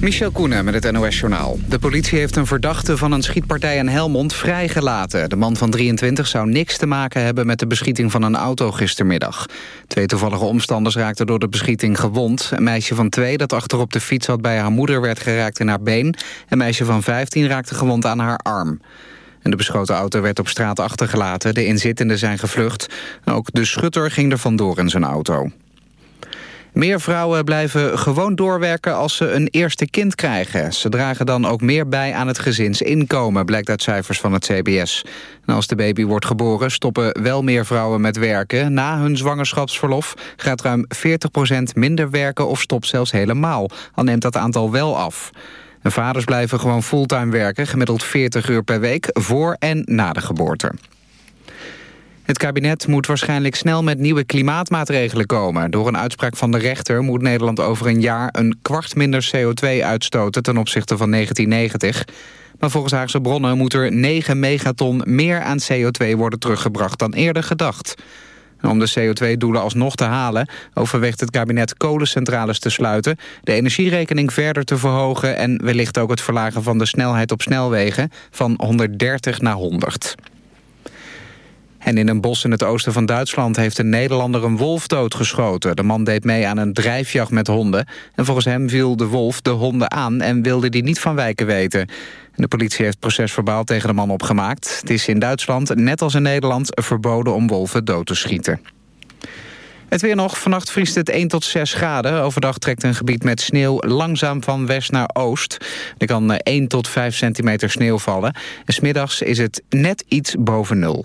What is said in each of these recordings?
Michel Koenen met het NOS-journaal. De politie heeft een verdachte van een schietpartij in Helmond vrijgelaten. De man van 23 zou niks te maken hebben met de beschieting van een auto gistermiddag. Twee toevallige omstanders raakten door de beschieting gewond. Een meisje van twee dat achterop de fiets had bij haar moeder werd geraakt in haar been. Een meisje van 15 raakte gewond aan haar arm. En de beschoten auto werd op straat achtergelaten. De inzittenden zijn gevlucht. Ook de schutter ging er vandoor in zijn auto. Meer vrouwen blijven gewoon doorwerken als ze een eerste kind krijgen. Ze dragen dan ook meer bij aan het gezinsinkomen, blijkt uit cijfers van het CBS. En als de baby wordt geboren stoppen wel meer vrouwen met werken. Na hun zwangerschapsverlof gaat ruim 40% minder werken of stopt zelfs helemaal. Al neemt dat aantal wel af. En vaders blijven gewoon fulltime werken, gemiddeld 40 uur per week, voor en na de geboorte. Het kabinet moet waarschijnlijk snel met nieuwe klimaatmaatregelen komen. Door een uitspraak van de rechter moet Nederland over een jaar... een kwart minder CO2 uitstoten ten opzichte van 1990. Maar volgens Haagse bronnen moet er 9 megaton meer aan CO2 worden teruggebracht dan eerder gedacht. om de CO2-doelen alsnog te halen... overweegt het kabinet kolencentrales te sluiten... de energierekening verder te verhogen... en wellicht ook het verlagen van de snelheid op snelwegen... van 130 naar 100. En in een bos in het oosten van Duitsland heeft een Nederlander een wolf doodgeschoten. De man deed mee aan een drijfjacht met honden. En volgens hem viel de wolf de honden aan en wilde die niet van wijken weten. De politie heeft procesverbaal tegen de man opgemaakt. Het is in Duitsland, net als in Nederland, verboden om wolven dood te schieten. Het weer nog. Vannacht vriest het 1 tot 6 graden. Overdag trekt een gebied met sneeuw langzaam van west naar oost. Er kan 1 tot 5 centimeter sneeuw vallen. En smiddags is het net iets boven nul.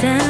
땐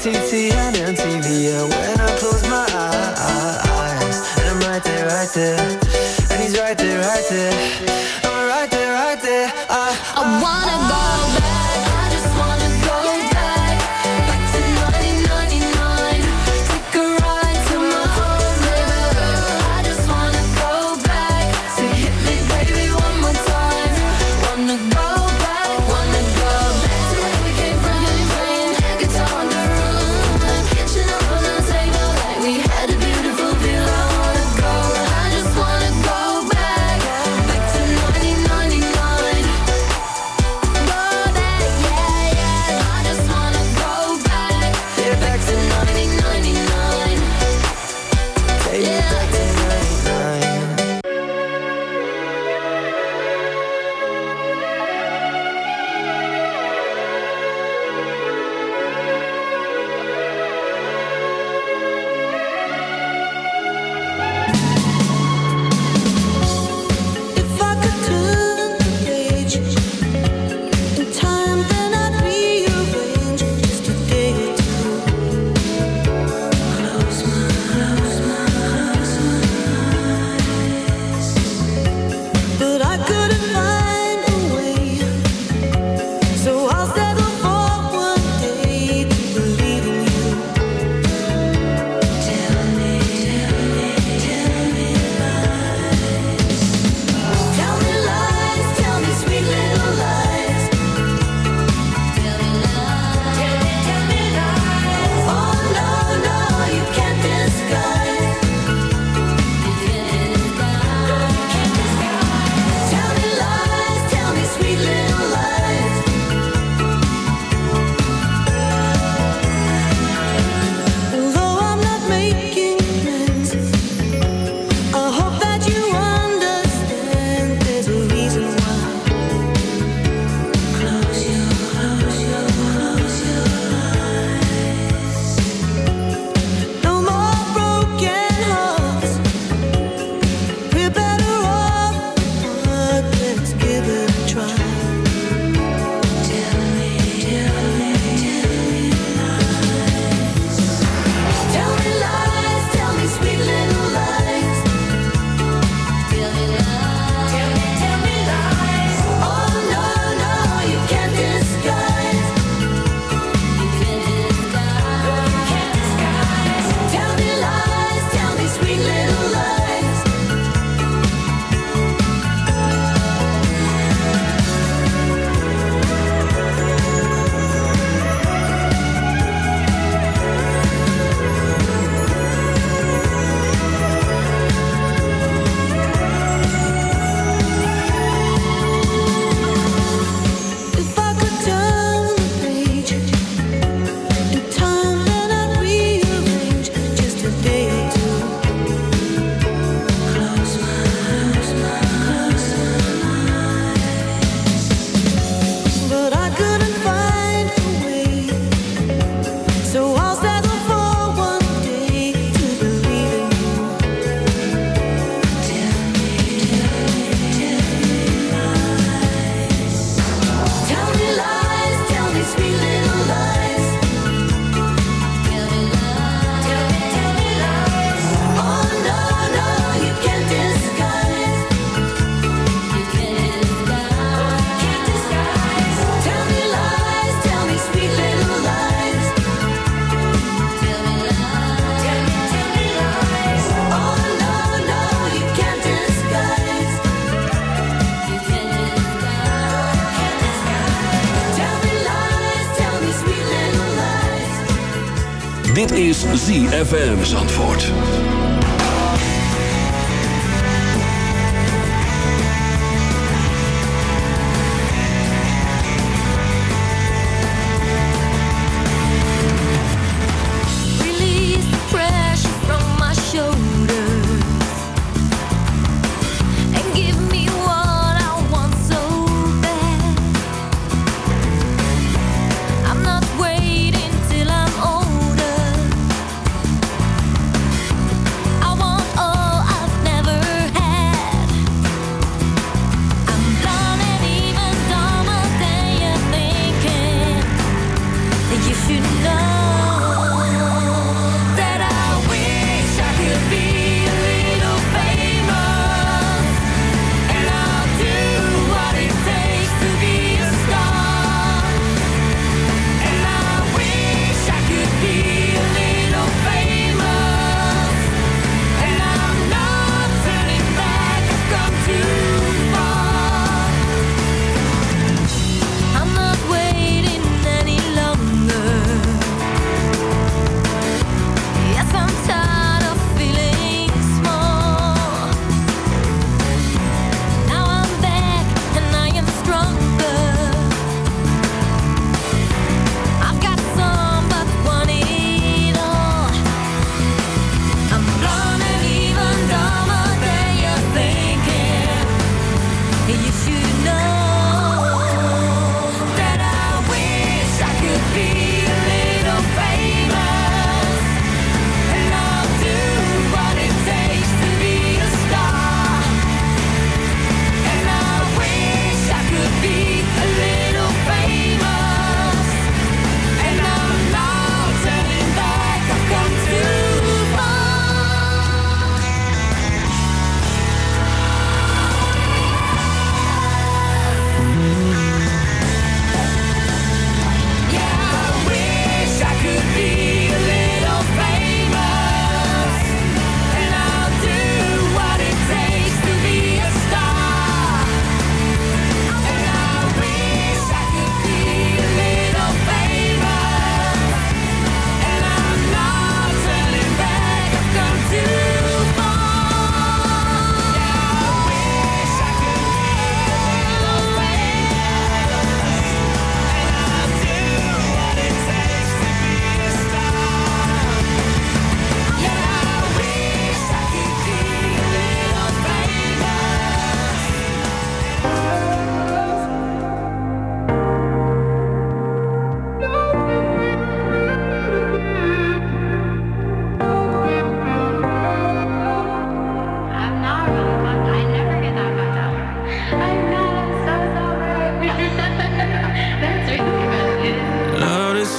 TTN and MTV, and when I close my eyes. And I'm right there, right there. And he's right there, right there. ZFM. Zandvoort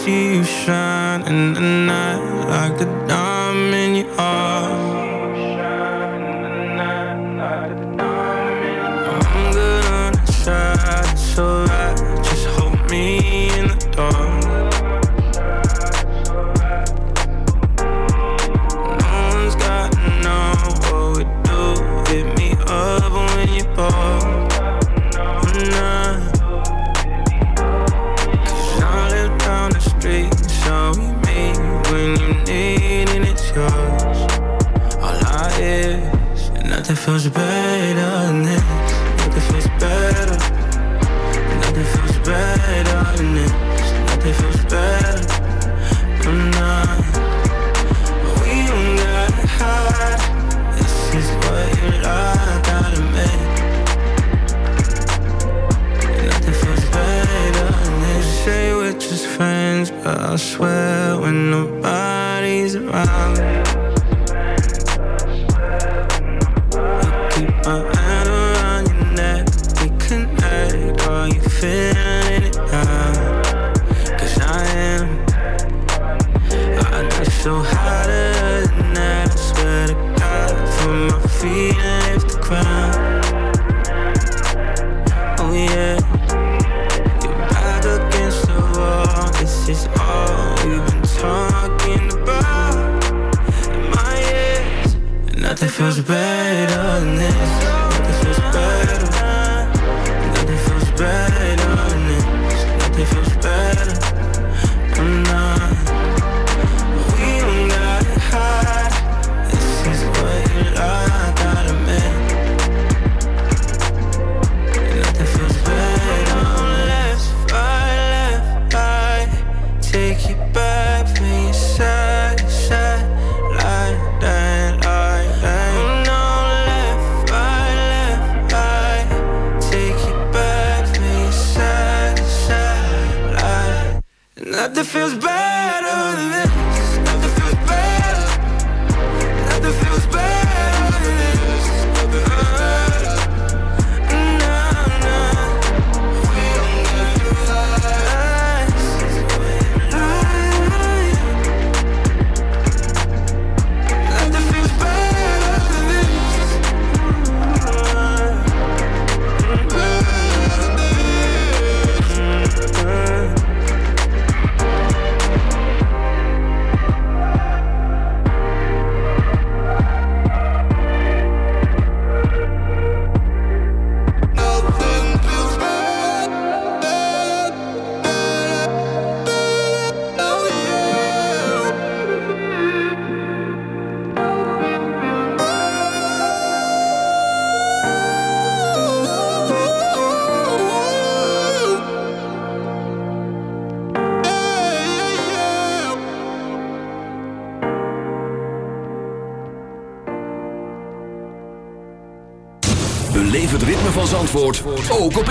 see you shine in the night like a diamond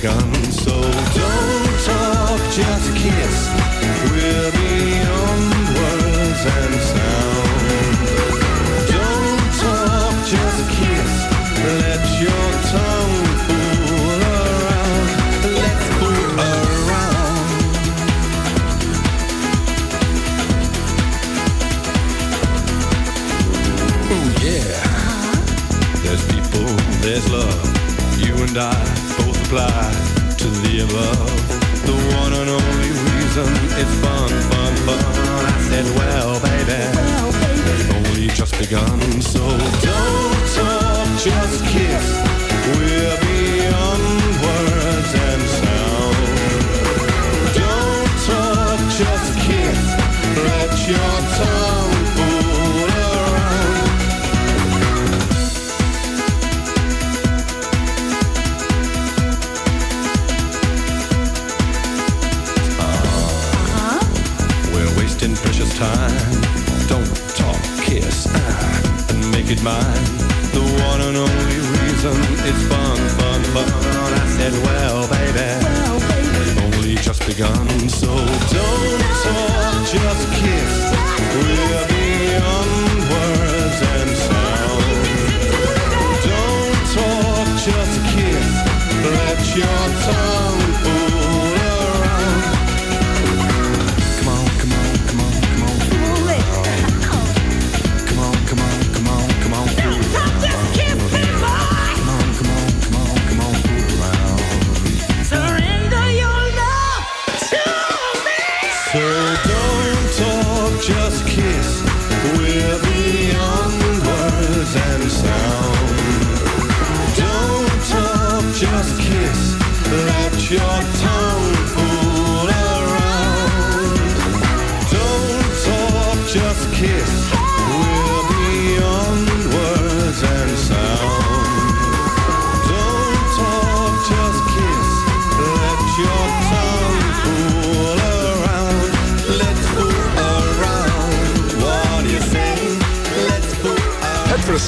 begun. So. So don't talk, just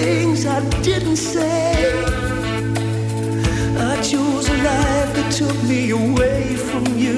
things I didn't say. I chose a life that took me away from you.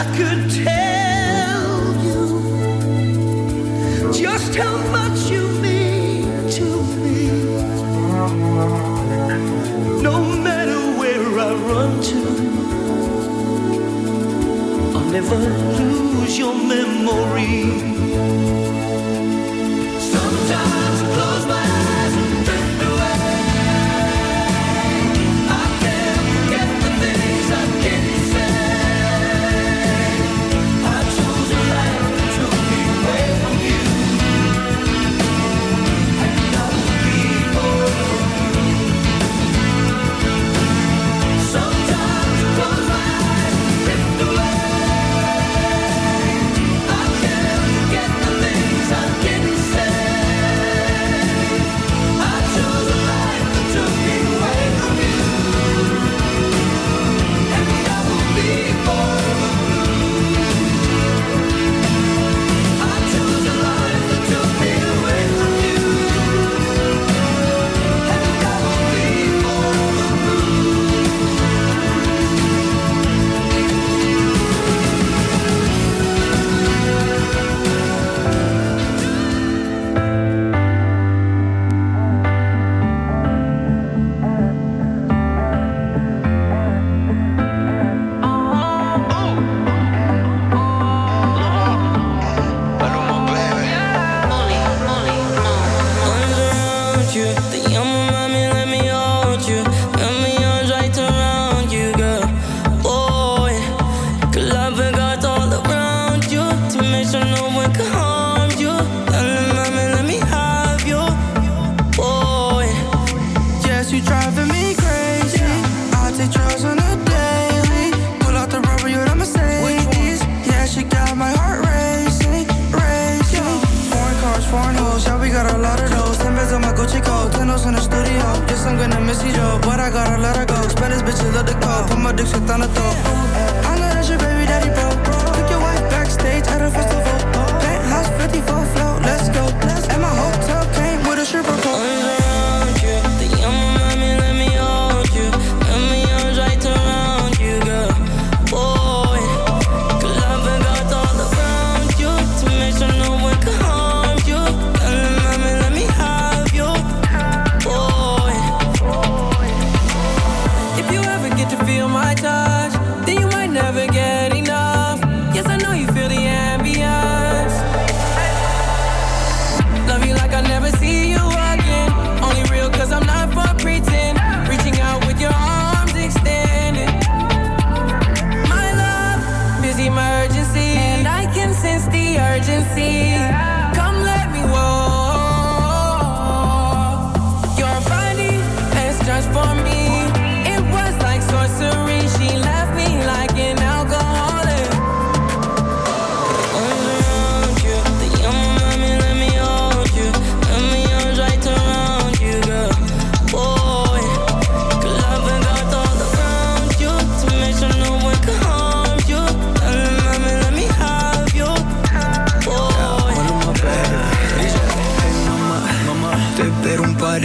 I could tell. Llama mami dus het aan het oog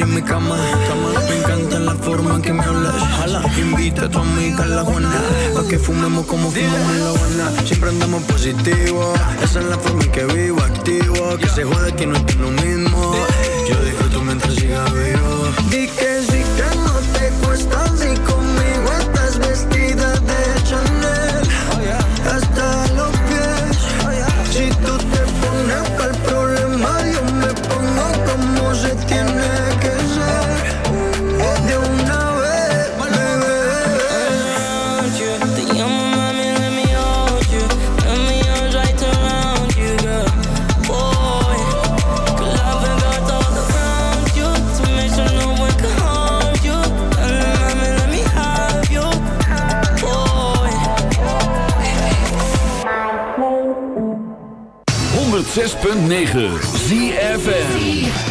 en mi cama. Me encanta la forma en que me hablas. Invita a tu amiga a la Juana. Pa' que fumemos como fumamos en la Habana. Siempre andamos positivos. Esa es la forma en que vivo, activo. Que se jode que no es lo mismo. Yo disfruto mientras siga vivo. Di que que no te 106.9 ZFN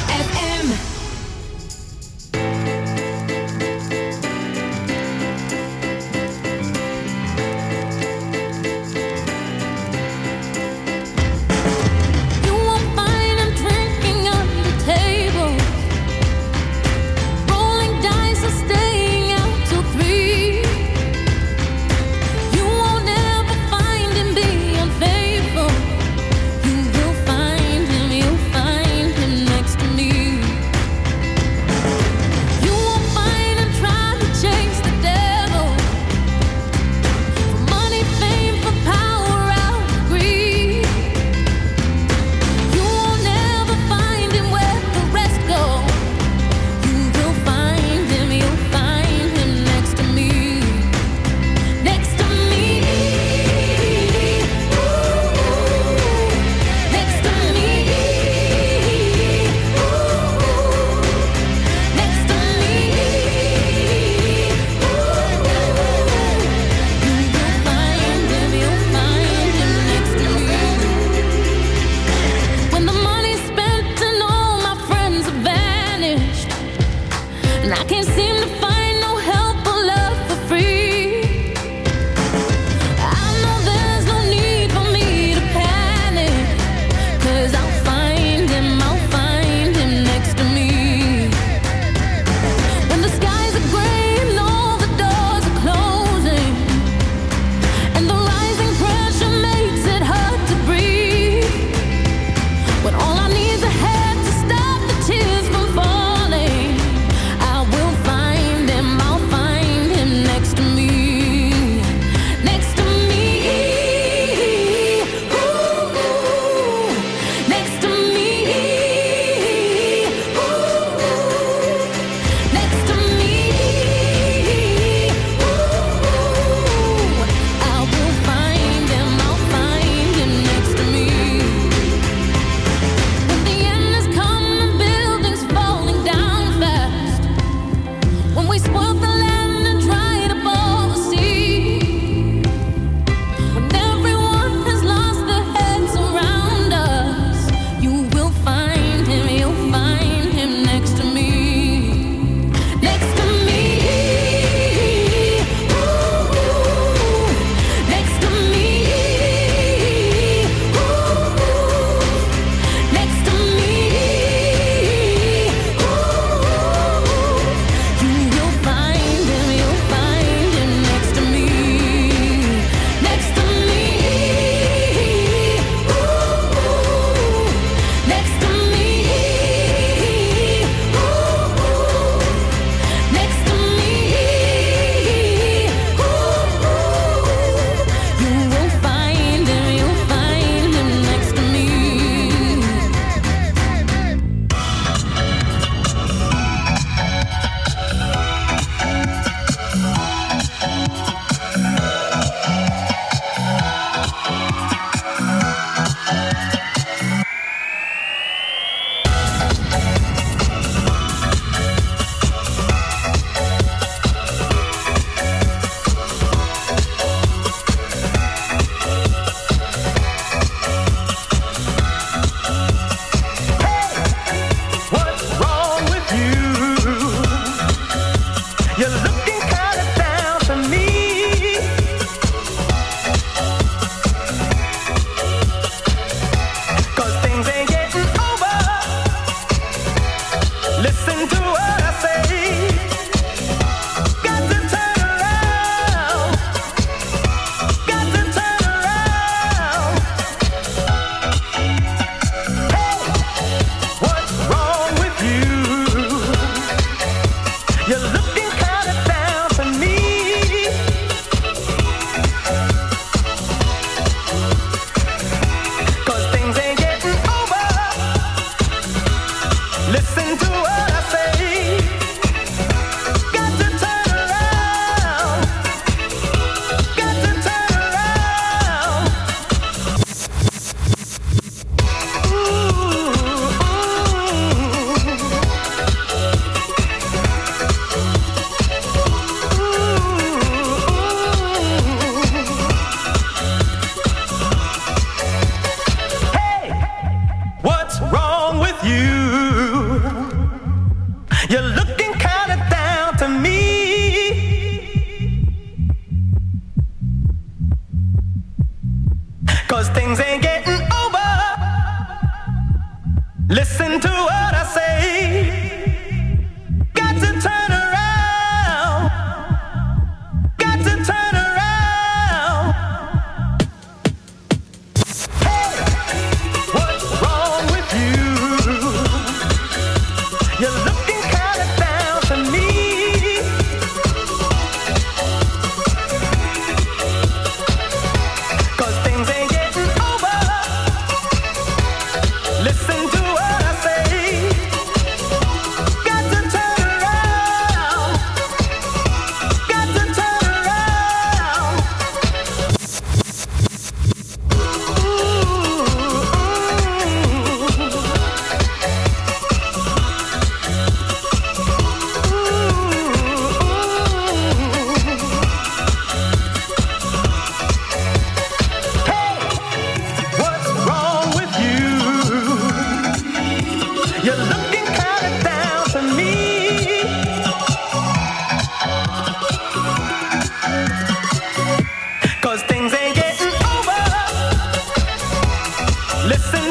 Listen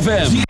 ZFM.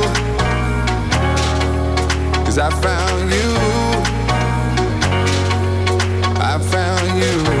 Cause I found you. I found you.